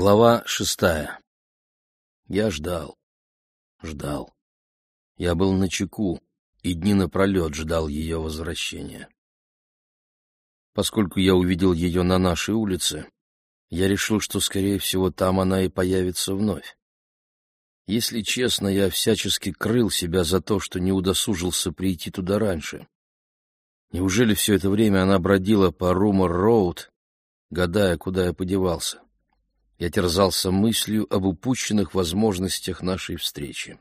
Глава шестая. Я ждал, ждал. Я был на чеку и дни напролет ждал ее возвращения. Поскольку я увидел ее на нашей улице, я решил, что, скорее всего, там она и появится вновь. Если честно, я всячески крыл себя за то, что не удосужился прийти туда раньше. Неужели все это время она бродила по Румор-Роуд, гадая, куда я подевался? Я терзался мыслью об упущенных возможностях нашей встречи.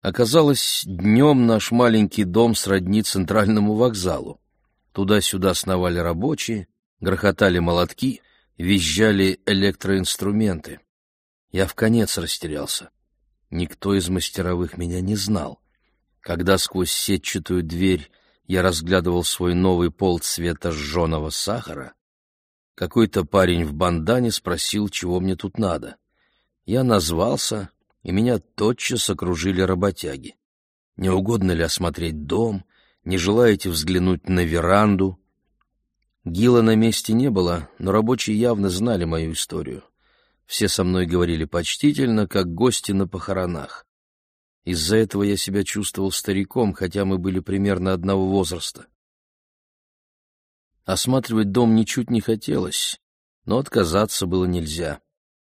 Оказалось, днем наш маленький дом сродни центральному вокзалу. Туда-сюда сновали рабочие, грохотали молотки, визжали электроинструменты. Я в конец растерялся. Никто из мастеровых меня не знал. Когда сквозь сетчатую дверь я разглядывал свой новый пол цвета жженого сахара, какой-то парень в бандане спросил, чего мне тут надо. Я назвался, и меня тотчас окружили работяги. Не угодно ли осмотреть дом? Не желаете взглянуть на веранду? Гила на месте не было, но рабочие явно знали мою историю. Все со мной говорили почтительно, как гости на похоронах. Из-за этого я себя чувствовал стариком, хотя мы были примерно одного возраста. Осматривать дом ничуть не хотелось, но отказаться было нельзя.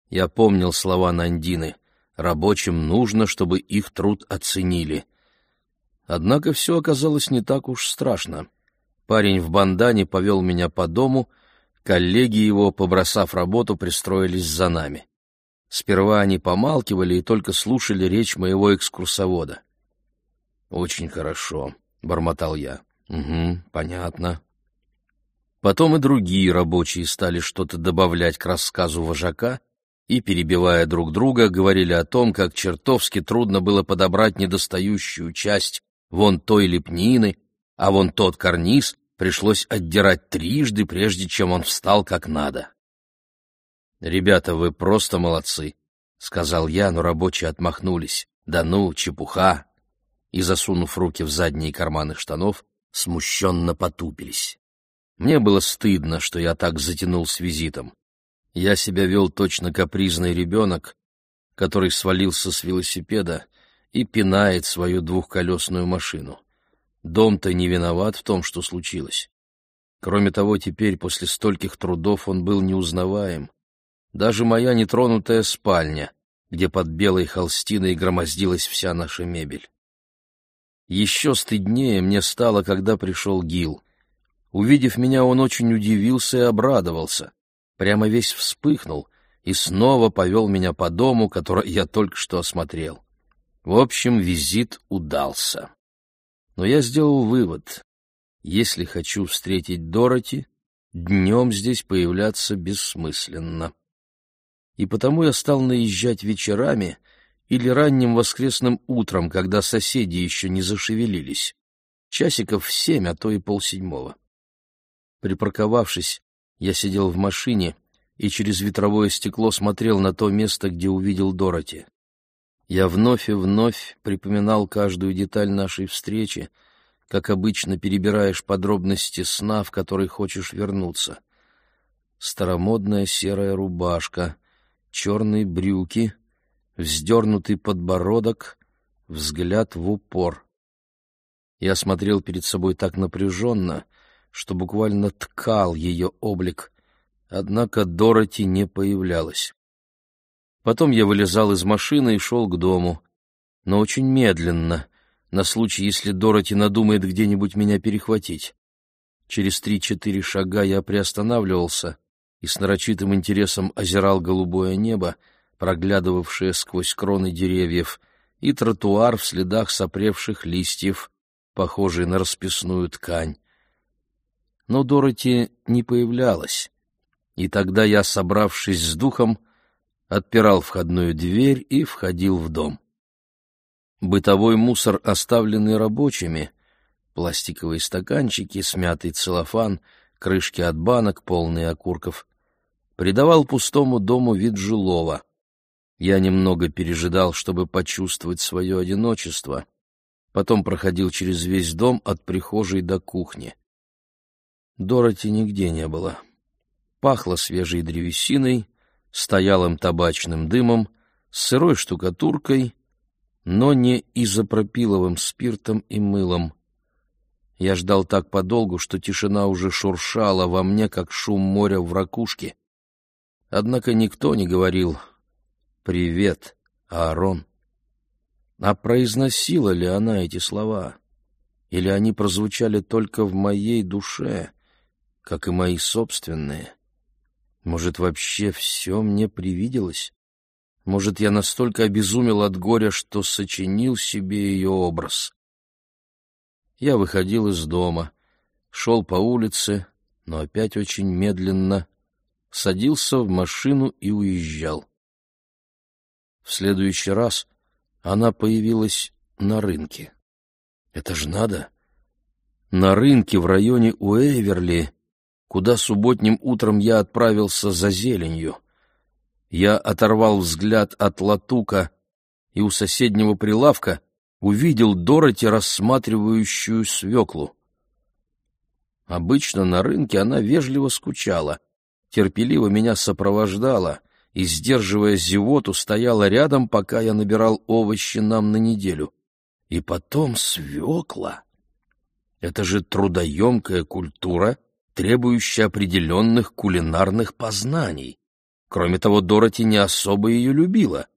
Я помнил слова Нандины «Рабочим нужно, чтобы их труд оценили». Однако все оказалось не так уж страшно. Парень в бандане повел меня по дому, коллеги его, побросав работу, пристроились за нами. Сперва они помалкивали и только слушали речь моего экскурсовода. «Очень хорошо», — бормотал я. «Угу, понятно. Потом и другие рабочие стали что-то добавлять к рассказу вожака и, перебивая друг друга, говорили о том, как чертовски трудно было подобрать недостающую часть вон той лепнины, а вон тот карниз пришлось отдирать трижды, прежде чем он встал как надо. «Ребята, вы просто молодцы», — сказал я, но рабочие отмахнулись. «Да ну, чепуха!» И, засунув руки в задние карманы штанов, смущенно потупились. Мне было стыдно, что я так затянул с визитом. Я себя вел точно капризный ребенок, который свалился с велосипеда и пинает свою двухколесную машину. Дом-то не виноват в том, что случилось. Кроме того, теперь, после стольких трудов, он был неузнаваем. Даже моя нетронутая спальня, где под белой холстиной громоздилась вся наша мебель. Еще стыднее мне стало, когда пришел Гил. Увидев меня, он очень удивился и обрадовался. Прямо весь вспыхнул и снова повел меня по дому, который я только что осмотрел. В общем, визит удался. Но я сделал вывод. Если хочу встретить Дороти, днем здесь появляться бессмысленно. И потому я стал наезжать вечерами или ранним воскресным утром, когда соседи еще не зашевелились. Часиков в семь, а то и полседьмого. Припарковавшись, я сидел в машине и через ветровое стекло смотрел на то место, где увидел Дороти. Я вновь и вновь припоминал каждую деталь нашей встречи, как обычно перебираешь подробности сна, в который хочешь вернуться. Старомодная серая рубашка, черные брюки, вздернутый подбородок, взгляд в упор. Я смотрел перед собой так напряженно, что буквально ткал ее облик, однако Дороти не появлялась. Потом я вылезал из машины и шел к дому, но очень медленно, на случай, если Дороти надумает где-нибудь меня перехватить. Через три-четыре шага я приостанавливался и с нарочитым интересом озирал голубое небо, проглядывавшее сквозь кроны деревьев, и тротуар в следах сопревших листьев, похожий на расписную ткань но Дороти не появлялась. И тогда я, собравшись с духом, отпирал входную дверь и входил в дом. Бытовой мусор, оставленный рабочими, пластиковые стаканчики, смятый целлофан, крышки от банок, полные окурков, придавал пустому дому вид жилого. Я немного пережидал, чтобы почувствовать свое одиночество, потом проходил через весь дом от прихожей до кухни. Дороти нигде не было. Пахло свежей древесиной, стоялым табачным дымом, сырой штукатуркой, но не изопропиловым спиртом и мылом. Я ждал так подолгу, что тишина уже шуршала во мне, как шум моря в ракушке. Однако никто не говорил «Привет, Аарон». А произносила ли она эти слова? Или они прозвучали только в моей душе, как и мои собственные? Может, вообще все мне привиделось? Может, я настолько обезумел от горя, что сочинил себе ее образ? Я выходил из дома, шел по улице, но опять очень медленно, садился в машину и уезжал. В следующий раз она появилась на рынке. Это ж надо! На рынке в районе Уэйверли, куда субботним утром я отправился за зеленью. Я оторвал взгляд от латука и у соседнего прилавка увидел Дороти, рассматривающую свеклу. Обычно на рынке она вежливо скучала, терпеливо меня сопровождала и, сдерживая зевоту, стояла рядом, пока я набирал овощи нам на неделю. И потом свекла. Это же трудоемкая культура, требующая определенных кулинарных познаний. Кроме того, Дороти не особо ее любила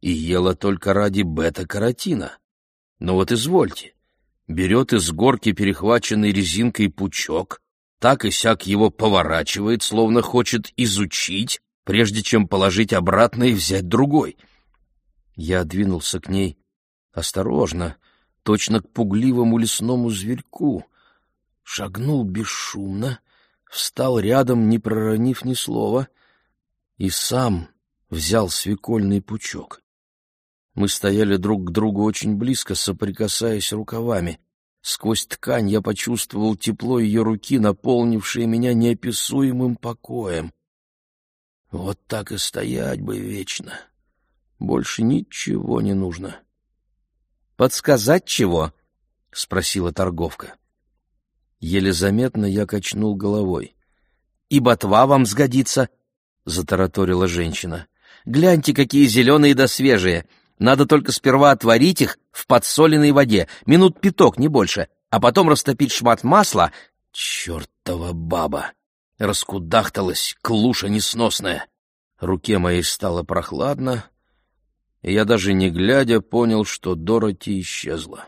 и ела только ради бета-каротина. Но вот извольте, берет из горки перехваченный резинкой пучок, так и сяк его поворачивает, словно хочет изучить, прежде чем положить обратно и взять другой. Я двинулся к ней осторожно, точно к пугливому лесному зверьку, шагнул бесшумно, встал рядом, не проронив ни слова, и сам взял свекольный пучок. Мы стояли друг к другу очень близко, соприкасаясь рукавами. Сквозь ткань я почувствовал тепло ее руки, наполнившее меня неописуемым покоем. Вот так и стоять бы вечно. Больше ничего не нужно. — Подсказать чего? — спросила торговка. Еле заметно я качнул головой. — И ботва вам сгодится, — затараторила женщина. — Гляньте, какие зеленые да свежие. Надо только сперва отварить их в подсоленной воде, минут пяток, не больше, а потом растопить шмат масла. Чертова баба! Раскудахталась, клуша несносная. Руке моей стало прохладно, и я даже не глядя понял, что Дороти исчезла.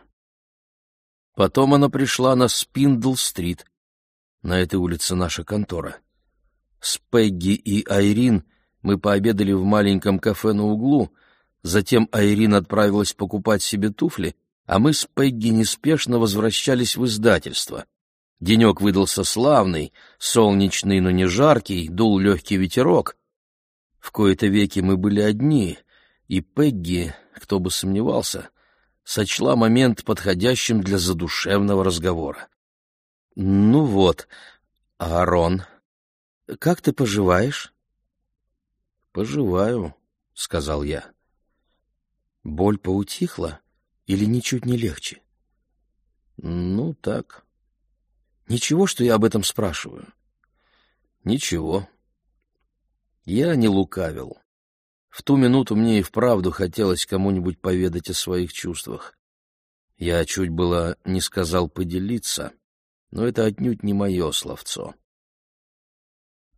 Потом она пришла на Спиндл-стрит. На этой улице наша контора. С Пегги и Айрин мы пообедали в маленьком кафе на углу, Затем Айрин отправилась покупать себе туфли, а мы с Пегги неспешно возвращались в издательство. Денек выдался славный, солнечный, но не жаркий, дул легкий ветерок. В кои-то веки мы были одни, и Пегги, кто бы сомневался, сочла момент подходящим для задушевного разговора. — Ну вот, Аарон, как ты поживаешь? — Поживаю, — сказал я. Боль поутихла или ничуть не легче? Ну, так. Ничего, что я об этом спрашиваю? Ничего. Я не лукавил. В ту минуту мне и вправду хотелось кому-нибудь поведать о своих чувствах. Я чуть было не сказал поделиться, но это отнюдь не мое словцо.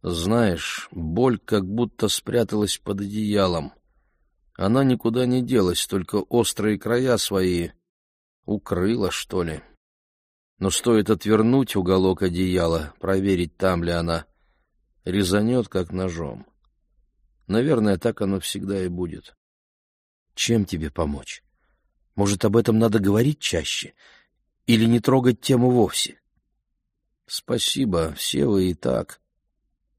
Знаешь, боль как будто спряталась под одеялом, она никуда не делась, только острые края свои укрыла, что ли. Но стоит отвернуть уголок одеяла, проверить, там ли она, резанет, как ножом. Наверное, так оно всегда и будет. Чем тебе помочь? Может, об этом надо говорить чаще? Или не трогать тему вовсе? Спасибо, все вы и так.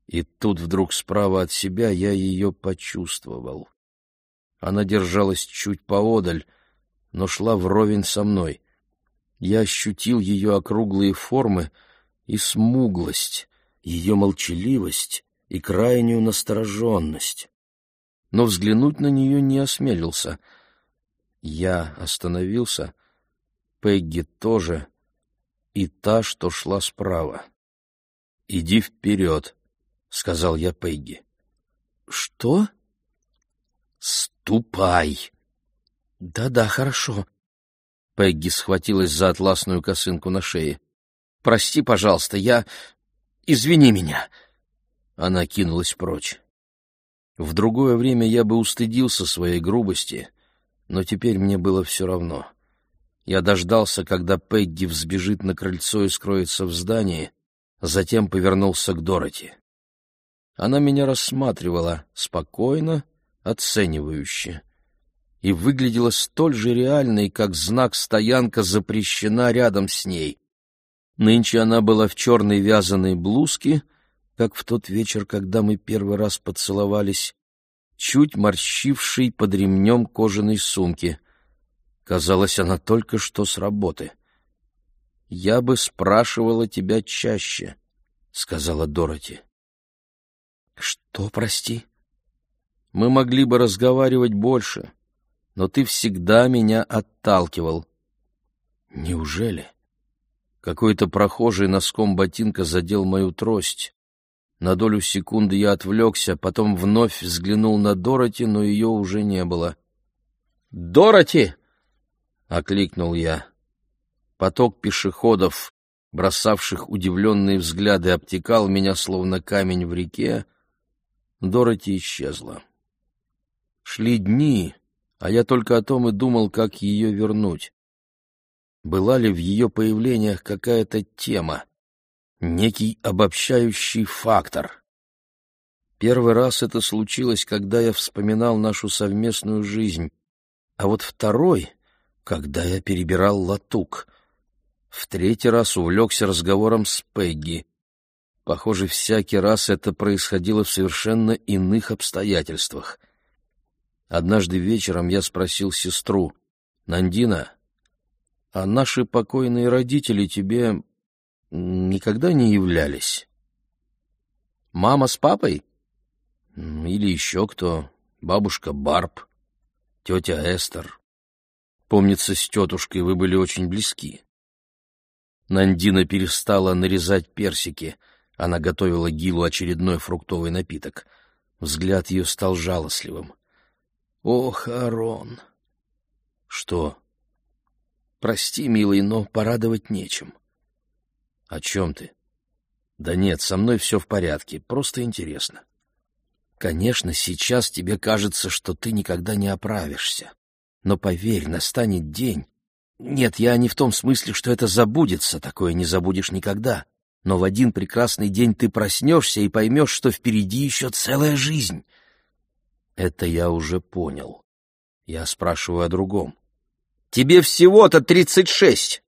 И тут вдруг справа от себя я ее почувствовал. Она держалась чуть поодаль, но шла вровень со мной. Я ощутил ее округлые формы и смуглость, ее молчаливость и крайнюю настороженность. Но взглянуть на нее не осмелился. Я остановился, Пегги тоже, и та, что шла справа. «Иди вперед», — сказал я Пегги. Что? Ступай. Да-да, хорошо. Пегги схватилась за атласную косынку на шее. Прости, пожалуйста, я... Извини меня. Она кинулась прочь. В другое время я бы устыдился своей грубости, но теперь мне было все равно. Я дождался, когда Пегги взбежит на крыльцо и скроется в здании, затем повернулся к Дороти. Она меня рассматривала спокойно, оценивающе, и выглядела столь же реальной, как знак «стоянка запрещена» рядом с ней. Нынче она была в черной вязаной блузке, как в тот вечер, когда мы первый раз поцеловались, чуть морщившей под ремнем кожаной сумки. Казалось, она только что с работы. «Я бы спрашивала тебя чаще», — сказала Дороти. «Что, прости?» «Мы могли бы разговаривать больше, но ты всегда меня отталкивал». «Неужели?» Какой-то прохожий носком ботинка задел мою трость. На долю секунды я отвлекся, потом вновь взглянул на Дороти, но ее уже не было. «Дороти!» — окликнул я. Поток пешеходов, бросавших удивленные взгляды, обтекал меня, словно камень в реке. Дороти исчезла. Шли дни, а я только о том и думал, как ее вернуть. Была ли в ее появлениях какая-то тема? Некий обобщающий фактор. Первый раз это случилось, когда я вспоминал нашу совместную жизнь, а вот второй — когда я перебирал латук. В третий раз увлекся разговором с Пегги. Похоже, всякий раз это происходило в совершенно иных обстоятельствах. Однажды вечером я спросил сестру, «Нандина, а наши покойные родители тебе никогда не являлись. Мама с папой? Или еще кто? Бабушка Барб, тетя Эстер. Помнится, с тетушкой вы были очень близки. Нандина перестала нарезать персики. Она готовила Гилу очередной фруктовый напиток. Взгляд ее стал жалостливым. «Ох, Арон!» «Что?» «Прости, милый, но порадовать нечем. «О чем ты?» «Да нет, со мной все в порядке, просто интересно». «Конечно, сейчас тебе кажется, что ты никогда не оправишься. Но поверь, настанет день. Нет, я не в том смысле, что это забудется, такое не забудешь никогда. Но в один прекрасный день ты проснешься и поймешь, что впереди еще целая жизнь». «Это я уже понял. Я спрашиваю о другом». «Тебе всего-то тридцать шесть!»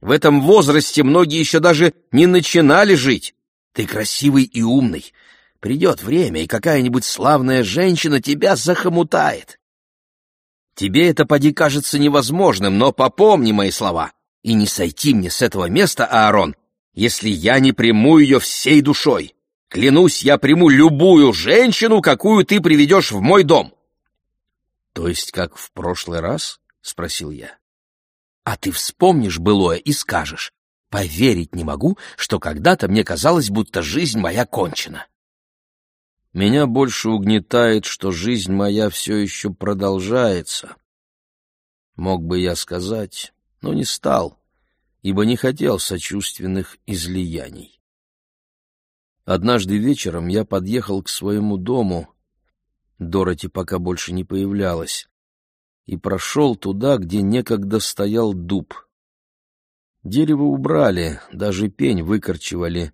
В этом возрасте многие еще даже не начинали жить. Ты красивый и умный. Придет время, и какая-нибудь славная женщина тебя захомутает. Тебе это, поди, кажется невозможным, но попомни мои слова. И не сойти мне с этого места, Аарон, если я не приму ее всей душой. Клянусь, я приму любую женщину, какую ты приведешь в мой дом. — То есть как в прошлый раз? — спросил я. А ты вспомнишь былое и скажешь, поверить не могу, что когда-то мне казалось, будто жизнь моя кончена. Меня больше угнетает, что жизнь моя все еще продолжается. Мог бы я сказать, но не стал, ибо не хотел сочувственных излияний. Однажды вечером я подъехал к своему дому. Дороти пока больше не появлялась и прошел туда, где некогда стоял дуб. Дерево убрали, даже пень выкорчевали,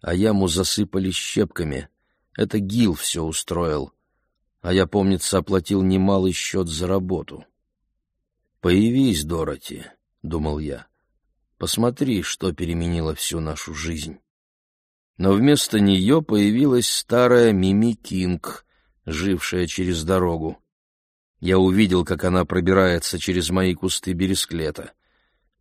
а яму засыпали щепками. Это Гил все устроил, а я, помнится, оплатил немалый счет за работу. «Появись, Дороти», — думал я, — «посмотри, что переменило всю нашу жизнь». Но вместо нее появилась старая Мими Кинг, жившая через дорогу. Я увидел, как она пробирается через мои кусты бересклета.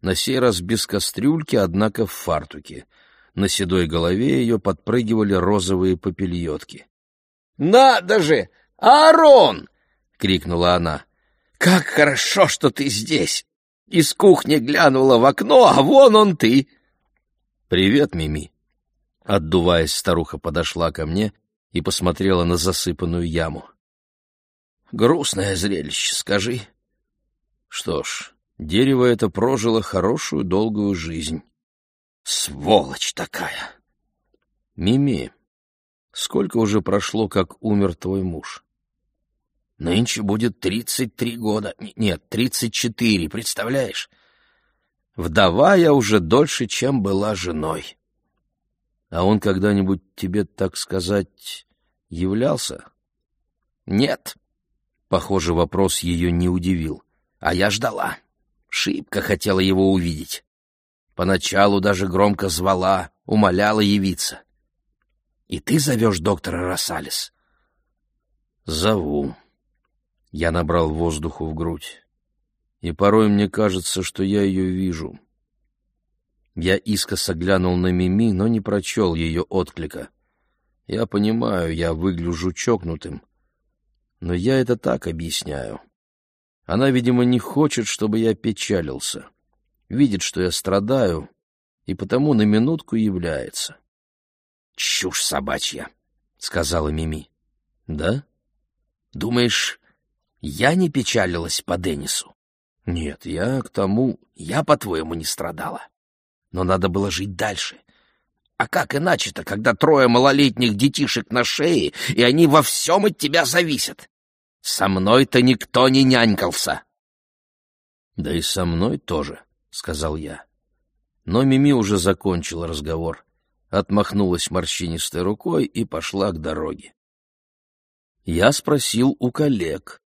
На сей раз без кастрюльки, однако в фартуке. На седой голове ее подпрыгивали розовые попельотки. «Надо же! Аарон!» — крикнула она. «Как хорошо, что ты здесь! Из кухни глянула в окно, а вон он ты!» «Привет, Мими!» Отдуваясь, старуха подошла ко мне и посмотрела на засыпанную яму. «Грустное зрелище, скажи». Что ж, дерево это прожило хорошую долгую жизнь. Сволочь такая! Мими, сколько уже прошло, как умер твой муж? Нынче будет тридцать три года. Нет, тридцать четыре, представляешь? Вдова я уже дольше, чем была женой. А он когда-нибудь тебе, так сказать, являлся? Нет. Похоже, вопрос ее не удивил. А я ждала. Шибко хотела его увидеть. Поначалу даже громко звала, умоляла явиться. И ты зовешь доктора Росалис? Зову. Я набрал воздуху в грудь. И порой мне кажется, что я ее вижу. Я искоса глянул на Мими, но не прочел ее отклика. Я понимаю, я выгляжу чокнутым. Но я это так объясняю. Она, видимо, не хочет, чтобы я печалился. Видит, что я страдаю, и потому на минутку является. «Чушь собачья», — сказала Мими. «Да? Думаешь, я не печалилась по Деннису?» «Нет, я к тому... Я, по-твоему, не страдала. Но надо было жить дальше. А как иначе-то, когда трое малолетних детишек на шее, и они во всем от тебя зависят? Со мной-то никто не нянькался. Да и со мной тоже, сказал я. Но Мими уже закончила разговор, отмахнулась морщинистой рукой и пошла к дороге. Я спросил у коллег.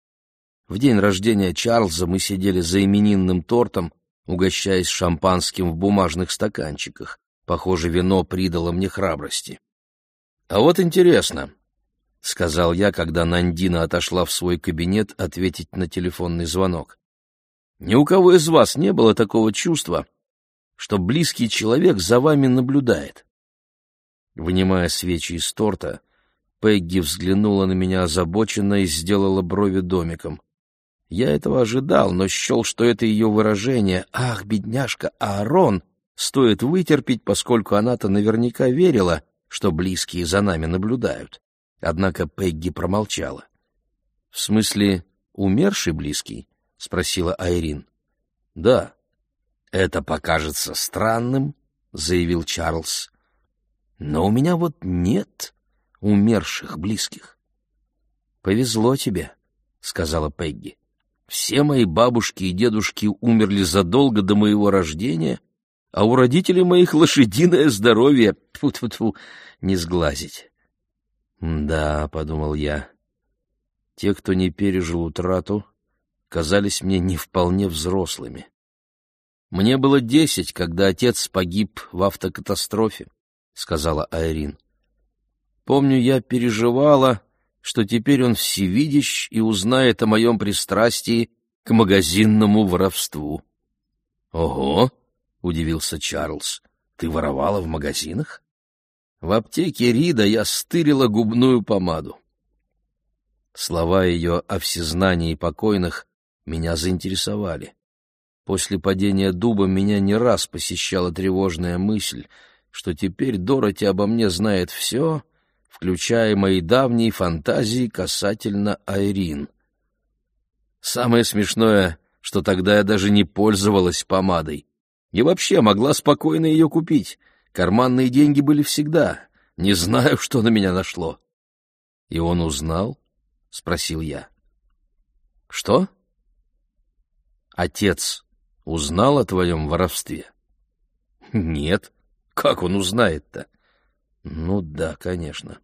В день рождения Чарльза мы сидели за именинным тортом, угощаясь шампанским в бумажных стаканчиках. Похоже, вино придало мне храбрости. А вот интересно, — сказал я, когда Нандина отошла в свой кабинет ответить на телефонный звонок. «Ни у кого из вас не было такого чувства, что близкий человек за вами наблюдает». Вынимая свечи из торта, Пегги взглянула на меня озабоченно и сделала брови домиком. Я этого ожидал, но счел, что это ее выражение «Ах, бедняжка Аарон!» стоит вытерпеть, поскольку она-то наверняка верила, что близкие за нами наблюдают. Однако Пегги промолчала. — В смысле, умерший близкий? — спросила Айрин. — Да. — Это покажется странным, — заявил Чарльз. — Но у меня вот нет умерших близких. — Повезло тебе, — сказала Пегги. — Все мои бабушки и дедушки умерли задолго до моего рождения, а у родителей моих лошадиное здоровье. Тьфу-тьфу-тьфу, не сглазить. «Да», — подумал я, — «те, кто не пережил утрату, казались мне не вполне взрослыми. Мне было десять, когда отец погиб в автокатастрофе», — сказала Айрин. «Помню, я переживала, что теперь он всевидящ и узнает о моем пристрастии к магазинному воровству». «Ого!» — удивился Чарльз. «Ты воровала в магазинах?» В аптеке Рида я стырила губную помаду. Слова ее о всезнании покойных меня заинтересовали. После падения дуба меня не раз посещала тревожная мысль, что теперь Дороти обо мне знает все, включая мои давние фантазии касательно Айрин. Самое смешное, что тогда я даже не пользовалась помадой. И вообще могла спокойно ее купить — Карманные деньги были всегда. Не знаю, что на меня нашло. — И он узнал? — спросил я. — Что? — Отец узнал о твоем воровстве? — Нет. Как он узнает-то? — Ну да, конечно.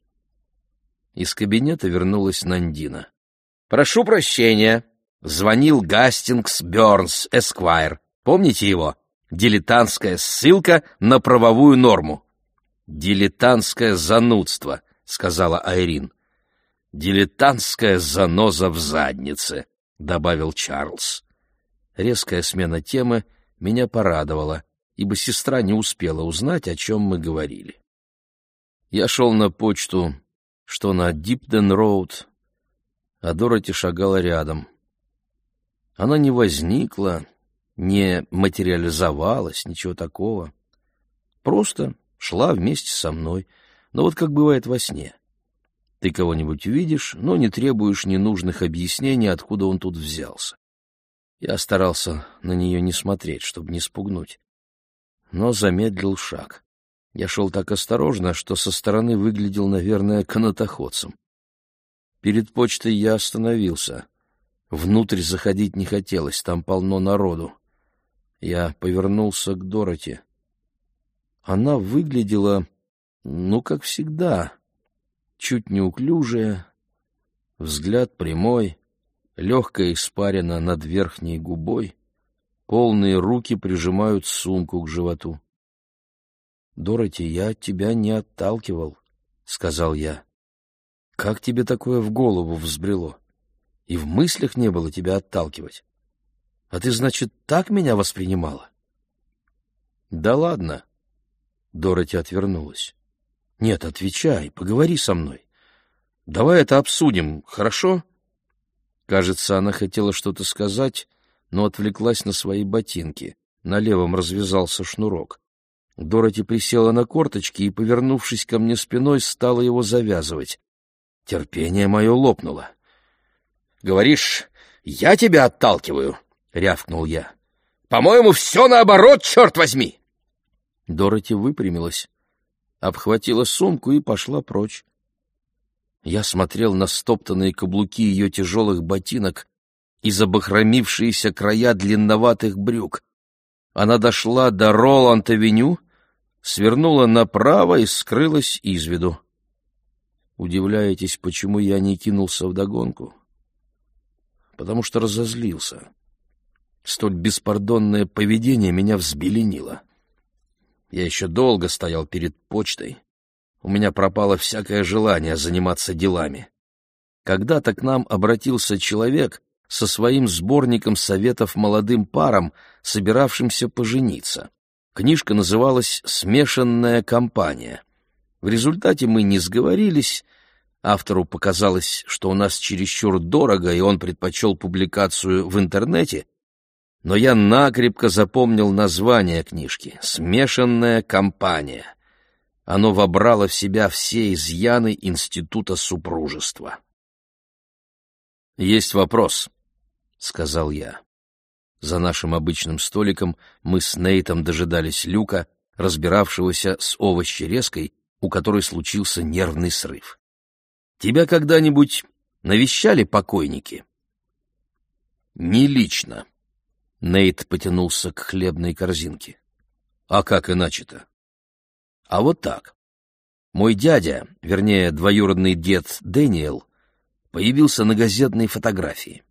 Из кабинета вернулась Нандина. — Прошу прощения. Звонил Гастингс Бёрнс, Эсквайр. Помните его? Дилетантская ссылка на правовую норму. Дилетантское занудство, сказала Айрин. Дилетантская заноза в заднице, добавил Чарльз. Резкая смена темы меня порадовала, ибо сестра не успела узнать, о чем мы говорили. Я шел на почту, что на Дипден-Роуд, а Дороти шагала рядом. Она не возникла, не материализовалась, ничего такого. Просто шла вместе со мной, но вот как бывает во сне. Ты кого-нибудь увидишь, но не требуешь ненужных объяснений, откуда он тут взялся. Я старался на нее не смотреть, чтобы не спугнуть. Но замедлил шаг. Я шел так осторожно, что со стороны выглядел, наверное, канатоходцем. Перед почтой я остановился. Внутрь заходить не хотелось, там полно народу. Я повернулся к Дороти. Она выглядела, ну, как всегда, чуть неуклюжая, взгляд прямой, легкая испарина над верхней губой, полные руки прижимают сумку к животу. — Дороти, я тебя не отталкивал, — сказал я. — Как тебе такое в голову взбрело? И в мыслях не было тебя отталкивать. А ты, значит, так меня воспринимала? — Да ладно. Дороти отвернулась. — Нет, отвечай, поговори со мной. Давай это обсудим, хорошо? Кажется, она хотела что-то сказать, но отвлеклась на свои ботинки. На левом развязался шнурок. Дороти присела на корточки и, повернувшись ко мне спиной, стала его завязывать. Терпение мое лопнуло. — Говоришь, я тебя отталкиваю? — рявкнул я. — По-моему, все наоборот, черт возьми! Дороти выпрямилась, обхватила сумку и пошла прочь. Я смотрел на стоптанные каблуки ее тяжелых ботинок и забахромившиеся края длинноватых брюк. Она дошла до Роланд-авеню, свернула направо и скрылась из виду. Удивляетесь, почему я не кинулся вдогонку? Потому что разозлился. Столь беспардонное поведение меня взбеленило. Я еще долго стоял перед почтой, у меня пропало всякое желание заниматься делами. Когда-то к нам обратился человек со своим сборником советов молодым парам, собиравшимся пожениться. Книжка называлась «Смешанная компания». В результате мы не сговорились, автору показалось, что у нас чересчур дорого, и он предпочел публикацию в интернете, но я накрепко запомнил название книжки «Смешанная компания» оно вобрало в себя все изъяны института супружества. «Есть вопрос», — сказал я. За нашим обычным столиком мы с Нейтом дожидались Люка, разбиравшегося с овощерезкой, у которой случился нервный срыв. «Тебя когда-нибудь навещали покойники?» «Не лично», — Нейт потянулся к хлебной корзинке. «А как иначе-то?» А вот так. Мой дядя, вернее, двоюродный дед Дэниел, появился на газетной фотографии.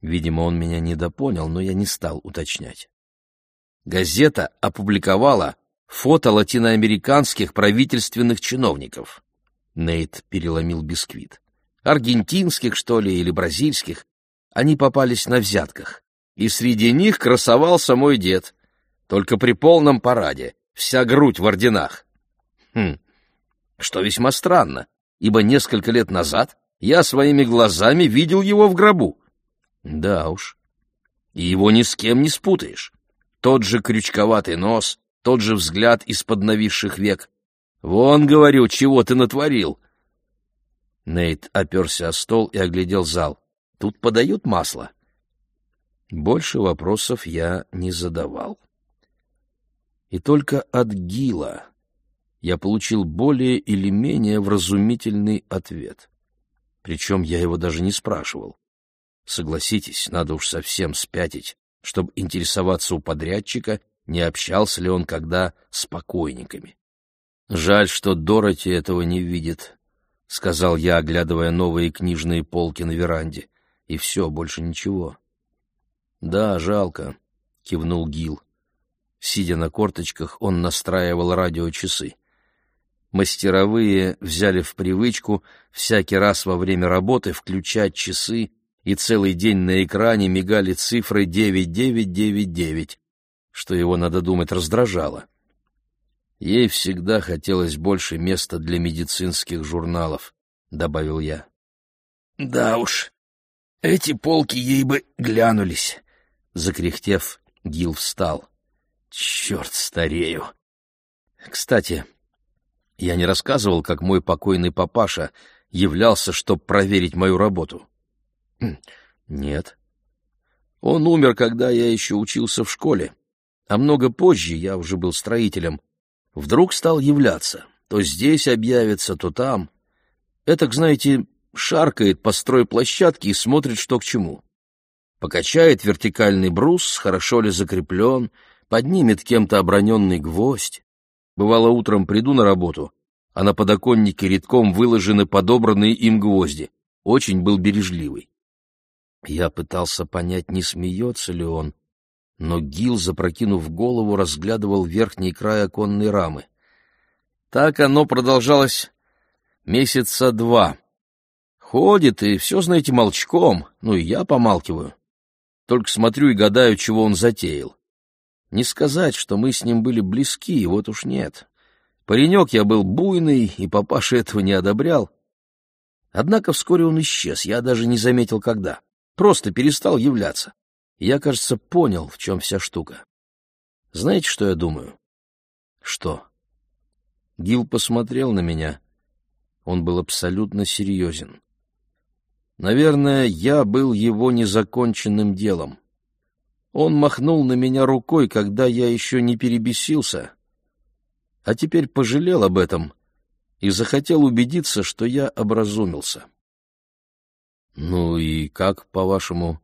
Видимо, он меня недопонял, но я не стал уточнять. Газета опубликовала фото латиноамериканских правительственных чиновников. Нейт переломил бисквит. Аргентинских, что ли, или бразильских. Они попались на взятках. И среди них красовался мой дед. Только при полном параде вся грудь в орденах. Хм, что весьма странно, ибо несколько лет назад я своими глазами видел его в гробу. Да уж, и его ни с кем не спутаешь. Тот же крючковатый нос, тот же взгляд из-под нависших век. Вон, говорю, чего ты натворил. Нейт оперся о стол и оглядел зал. Тут подают масло. Больше вопросов я не задавал. И только от Гила я получил более или менее вразумительный ответ. Причем я его даже не спрашивал. Согласитесь, надо уж совсем спятить, чтобы интересоваться у подрядчика, не общался ли он когда с покойниками. «Жаль, что Дороти этого не видит», — сказал я, оглядывая новые книжные полки на веранде. «И все, больше ничего». «Да, жалко», — кивнул Гил. Сидя на корточках, он настраивал радиочасы. Мастеровые взяли в привычку всякий раз во время работы включать часы, и целый день на экране мигали цифры 9999, что его, надо думать, раздражало. Ей всегда хотелось больше места для медицинских журналов, — добавил я. — Да уж, эти полки ей бы глянулись, — закряхтев, Гил встал. Черт, старею. Кстати, я не рассказывал, как мой покойный папаша являлся, чтобы проверить мою работу? Хм, нет. Он умер, когда я еще учился в школе, а много позже, я уже был строителем, вдруг стал являться. То здесь объявится, то там. Этак, знаете, шаркает по стройплощадке и смотрит, что к чему. Покачает вертикальный брус, хорошо ли закреплен, поднимет кем-то оброненный гвоздь. Бывало, утром приду на работу, а на подоконнике редком выложены подобранные им гвозди. Очень был бережливый. Я пытался понять, не смеется ли он, но Гил, запрокинув голову, разглядывал верхний край оконной рамы. Так оно продолжалось месяца два. Ходит и все, знаете, молчком, ну и я помалкиваю. Только смотрю и гадаю, чего он затеял. Не сказать, что мы с ним были близки, вот уж нет. Паренек я был буйный, и папаша этого не одобрял. Однако вскоре он исчез, я даже не заметил, когда. Просто перестал являться. Я, кажется, понял, в чем вся штука. Знаете, что я думаю? Что? Гил посмотрел на меня. Он был абсолютно серьезен. Наверное, я был его незаконченным делом. Он махнул на меня рукой, когда я еще не перебесился, а теперь пожалел об этом и захотел убедиться, что я образумился. Ну и как, по-вашему,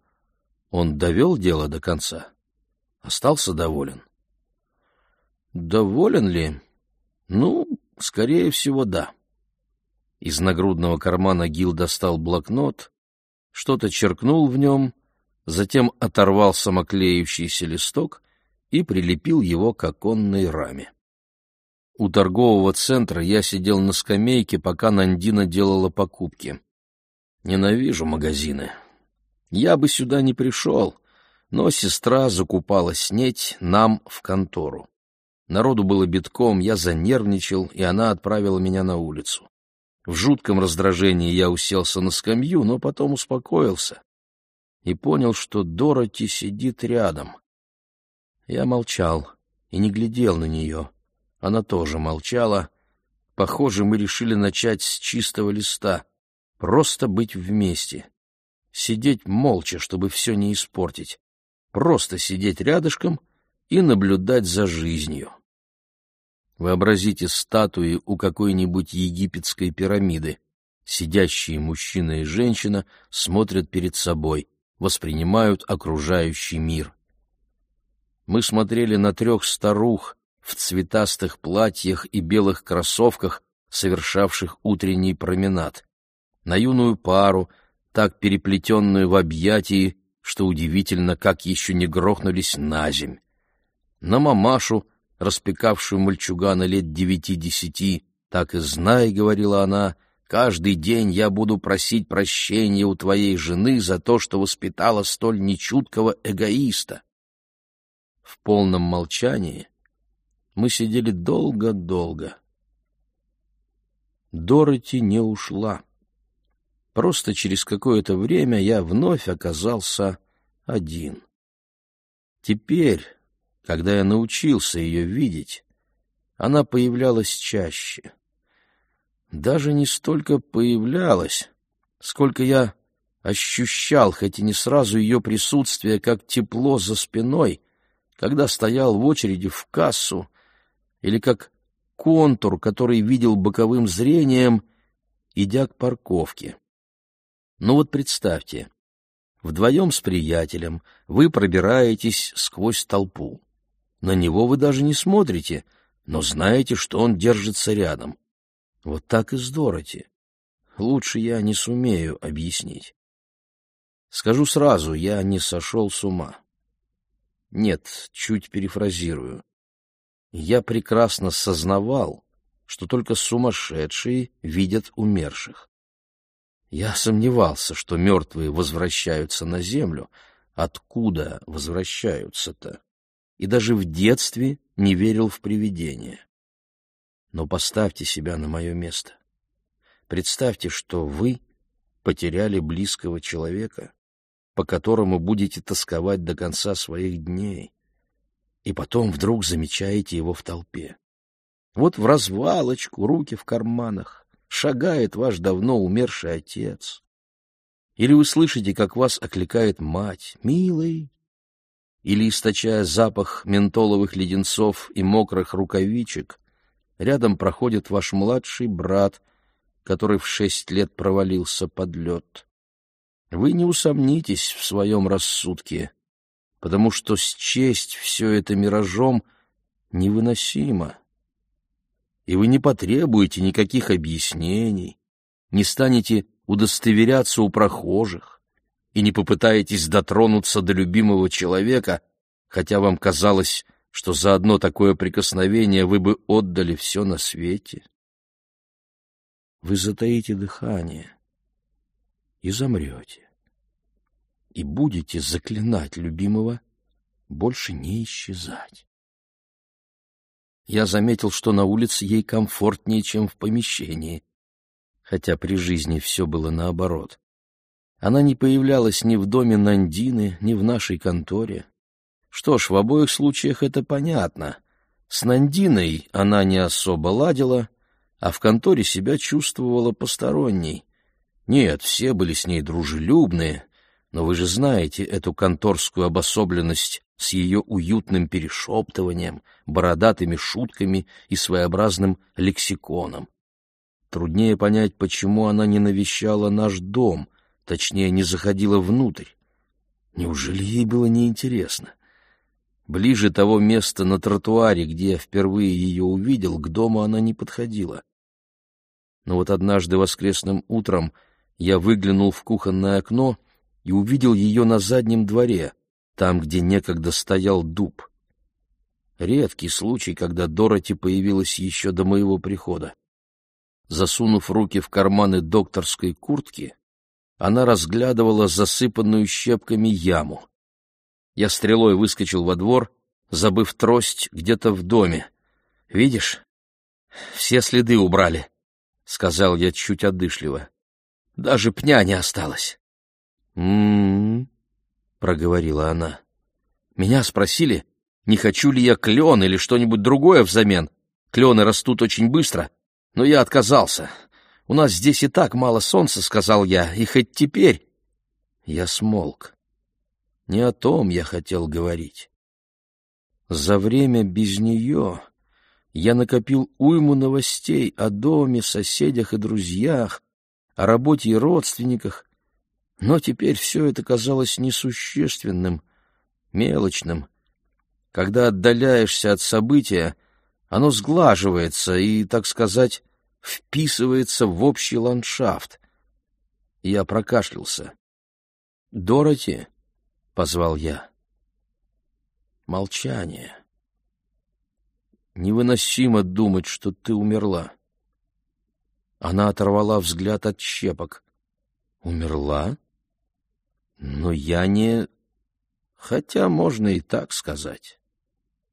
он довел дело до конца? Остался доволен? Доволен ли? Ну, скорее всего, да. Из нагрудного кармана Гил достал блокнот, что-то черкнул в нем — затем оторвал самоклеющийся листок и прилепил его к оконной раме. У торгового центра я сидел на скамейке, пока Нандина делала покупки. Ненавижу магазины. Я бы сюда не пришел, но сестра закупала снеть нам в контору. Народу было битком, я занервничал, и она отправила меня на улицу. В жутком раздражении я уселся на скамью, но потом успокоился и понял, что Дороти сидит рядом. Я молчал и не глядел на нее. Она тоже молчала. Похоже, мы решили начать с чистого листа. Просто быть вместе. Сидеть молча, чтобы все не испортить. Просто сидеть рядышком и наблюдать за жизнью. Вообразите статуи у какой-нибудь египетской пирамиды. Сидящие мужчина и женщина смотрят перед собой — воспринимают окружающий мир. Мы смотрели на трех старух в цветастых платьях и белых кроссовках, совершавших утренний променад, на юную пару, так переплетенную в объятии, что удивительно, как еще не грохнулись на земь, на мамашу, распекавшую мальчугана лет девяти-десяти, так и знай, — говорила она, Каждый день я буду просить прощения у твоей жены за то, что воспитала столь нечуткого эгоиста. В полном молчании мы сидели долго-долго. Дороти не ушла. Просто через какое-то время я вновь оказался один. Теперь, когда я научился ее видеть, она появлялась чаще — даже не столько появлялась, сколько я ощущал, хоть и не сразу ее присутствие, как тепло за спиной, когда стоял в очереди в кассу, или как контур, который видел боковым зрением, идя к парковке. Ну вот представьте, вдвоем с приятелем вы пробираетесь сквозь толпу. На него вы даже не смотрите, но знаете, что он держится рядом. Вот так и с Дороти. Лучше я не сумею объяснить. Скажу сразу, я не сошел с ума. Нет, чуть перефразирую. Я прекрасно сознавал, что только сумасшедшие видят умерших. Я сомневался, что мертвые возвращаются на землю. Откуда возвращаются-то? И даже в детстве не верил в привидения. Но поставьте себя на мое место. Представьте, что вы потеряли близкого человека, по которому будете тосковать до конца своих дней, и потом вдруг замечаете его в толпе. Вот в развалочку, руки в карманах, шагает ваш давно умерший отец. Или вы слышите, как вас окликает мать, «Милый!» Или, источая запах ментоловых леденцов и мокрых рукавичек, рядом проходит ваш младший брат, который в шесть лет провалился под лед. Вы не усомнитесь в своем рассудке, потому что счесть все это миражом невыносимо. И вы не потребуете никаких объяснений, не станете удостоверяться у прохожих и не попытаетесь дотронуться до любимого человека, хотя вам казалось, что за одно такое прикосновение вы бы отдали все на свете. Вы затаите дыхание и замрете, и будете заклинать любимого больше не исчезать. Я заметил, что на улице ей комфортнее, чем в помещении, хотя при жизни все было наоборот. Она не появлялась ни в доме Нандины, ни в нашей конторе. Что ж, в обоих случаях это понятно. С Нандиной она не особо ладила, а в конторе себя чувствовала посторонней. Нет, все были с ней дружелюбные, но вы же знаете эту конторскую обособленность с ее уютным перешептыванием, бородатыми шутками и своеобразным лексиконом. Труднее понять, почему она не навещала наш дом, точнее, не заходила внутрь. Неужели ей было неинтересно? Ближе того места на тротуаре, где я впервые ее увидел, к дому она не подходила. Но вот однажды воскресным утром я выглянул в кухонное окно и увидел ее на заднем дворе, там, где некогда стоял дуб. Редкий случай, когда Дороти появилась еще до моего прихода. Засунув руки в карманы докторской куртки, она разглядывала засыпанную щепками яму. Я стрелой выскочил во двор, забыв трость где-то в доме. «Видишь, все следы убрали», — сказал я чуть одышливо. «Даже пня не осталось». «М-м-м», проговорила она. «Меня спросили, не хочу ли я клен или что-нибудь другое взамен. Клены растут очень быстро, но я отказался. У нас здесь и так мало солнца, — сказал я, — и хоть теперь... Я смолк. Не о том я хотел говорить. За время без нее я накопил уйму новостей о доме, соседях и друзьях, о работе и родственниках, но теперь все это казалось несущественным, мелочным. Когда отдаляешься от события, оно сглаживается и, так сказать, вписывается в общий ландшафт. Я прокашлялся. «Дороти?» — позвал я. Молчание. Невыносимо думать, что ты умерла. Она оторвала взгляд от щепок. «Умерла? Но я не...» Хотя можно и так сказать.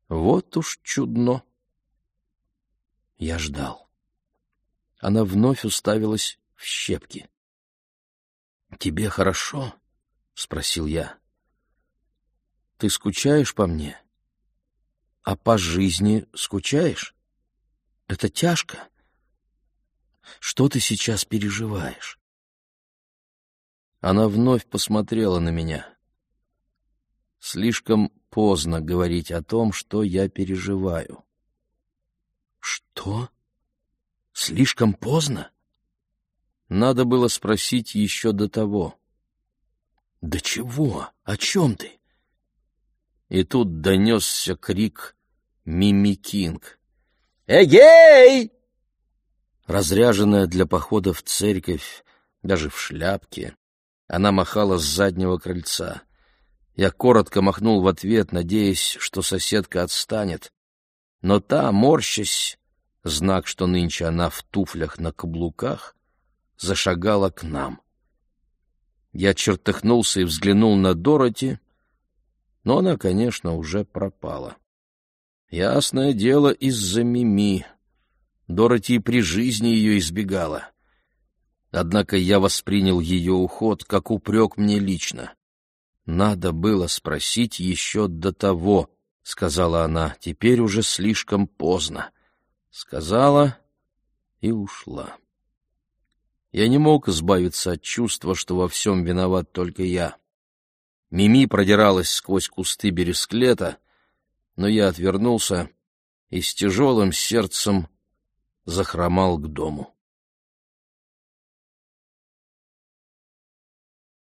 Вот уж чудно. Я ждал. Она вновь уставилась в щепки. «Тебе хорошо?» — спросил я. «Ты скучаешь по мне? А по жизни скучаешь? Это тяжко. Что ты сейчас переживаешь?» Она вновь посмотрела на меня. Слишком поздно говорить о том, что я переживаю. «Что? Слишком поздно?» Надо было спросить еще до того. «Да чего? О чем ты?» И тут донесся крик Мими Кинг. «Эгей!» Разряженная для похода в церковь, даже в шляпке, она махала с заднего крыльца — я коротко махнул в ответ, надеясь, что соседка отстанет. Но та, морщась, знак, что нынче она в туфлях на каблуках, зашагала к нам. Я чертыхнулся и взглянул на Дороти, но она, конечно, уже пропала. Ясное дело, из-за Мими. Дороти при жизни ее избегала. Однако я воспринял ее уход как упрек мне лично. Надо было спросить еще до того, — сказала она, — теперь уже слишком поздно. Сказала и ушла. Я не мог избавиться от чувства, что во всем виноват только я. Мими продиралась сквозь кусты бересклета, но я отвернулся и с тяжелым сердцем захромал к дому.